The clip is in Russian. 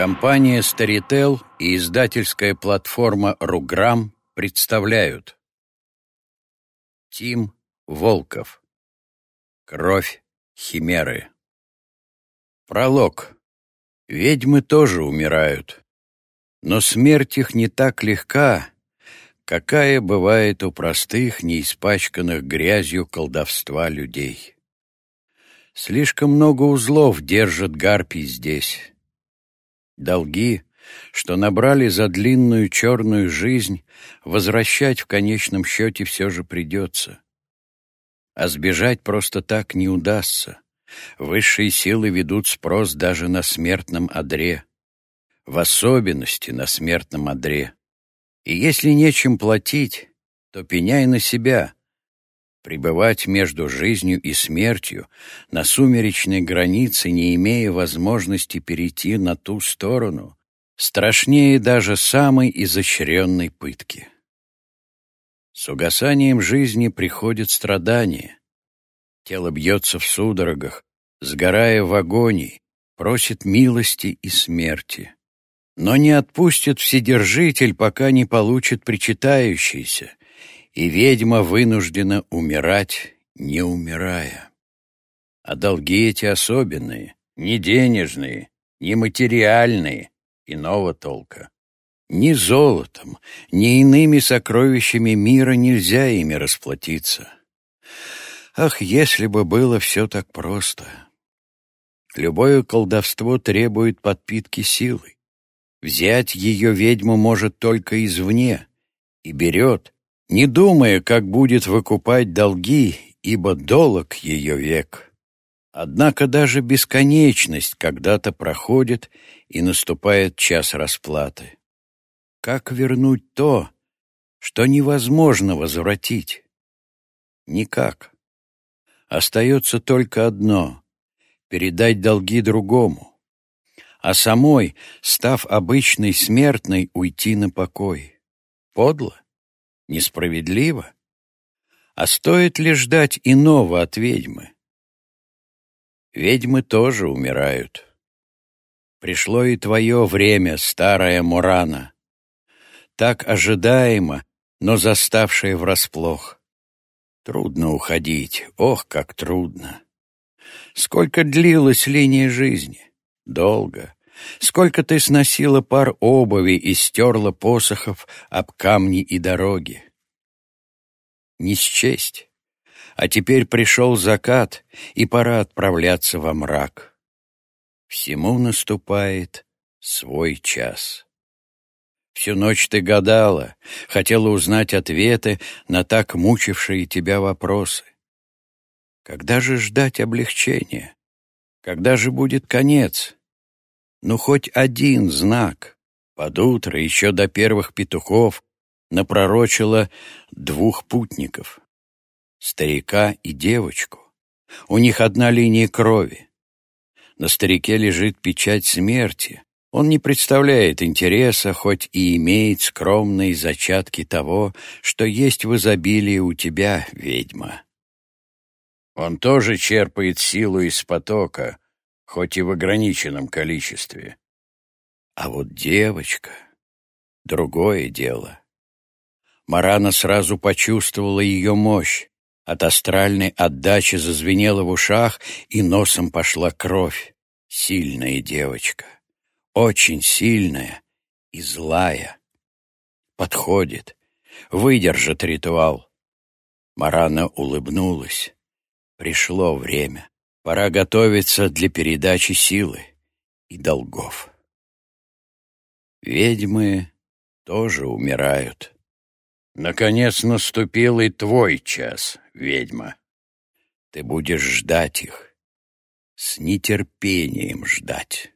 Компания Storytel и издательская платформа «Руграм» представляют. Тим Волков. Кровь Химеры. Пролог. Ведьмы тоже умирают, но смерть их не так легка, какая бывает у простых, не испачканных грязью колдовства людей. Слишком много узлов держат гарпий здесь. Долги, что набрали за длинную черную жизнь, возвращать в конечном счете все же придется. А сбежать просто так не удастся. Высшие силы ведут спрос даже на смертном одре. В особенности на смертном одре. И если нечем платить, то пеняй на себя — Пребывать между жизнью и смертью на сумеречной границе, не имея возможности перейти на ту сторону, страшнее даже самой изощренной пытки. С угасанием жизни приходит страдание. Тело бьется в судорогах, сгорая в агонии, просит милости и смерти. Но не отпустит Вседержитель, пока не получит причитающийся, и ведьма вынуждена умирать, не умирая. А долги эти особенные, не денежные, не материальные, иного толка. Ни золотом, ни иными сокровищами мира нельзя ими расплатиться. Ах, если бы было все так просто! Любое колдовство требует подпитки силой. Взять ее ведьму может только извне, и берет, не думая, как будет выкупать долги, ибо долг ее век. Однако даже бесконечность когда-то проходит, и наступает час расплаты. Как вернуть то, что невозможно возвратить? Никак. Остается только одно — передать долги другому, а самой, став обычной смертной, уйти на покой. Подло? Несправедливо? А стоит ли ждать иного от ведьмы? Ведьмы тоже умирают. Пришло и твое время, старая Мурана. Так ожидаемо, но заставшее врасплох. Трудно уходить, ох, как трудно. Сколько длилась линия жизни? Долго. Сколько ты сносила пар обуви и стерла посохов об камни и дороги? Не счесть. А теперь пришел закат, и пора отправляться во мрак. Всему наступает свой час. Всю ночь ты гадала, хотела узнать ответы на так мучившие тебя вопросы. Когда же ждать облегчения? Когда же будет конец? Ну, хоть один знак. Под утро, еще до первых петухов, напророчила двух путников. Старика и девочку. У них одна линия крови. На старике лежит печать смерти. Он не представляет интереса, хоть и имеет скромные зачатки того, что есть в изобилии у тебя, ведьма. Он тоже черпает силу из потока, хоть и в ограниченном количестве. А вот девочка — другое дело. Марана сразу почувствовала ее мощь. От астральной отдачи зазвенела в ушах, и носом пошла кровь. Сильная девочка. Очень сильная и злая. Подходит. Выдержит ритуал. Марана улыбнулась. Пришло время. Пора готовиться для передачи силы и долгов. Ведьмы тоже умирают. Наконец наступил и твой час, ведьма. Ты будешь ждать их, с нетерпением ждать.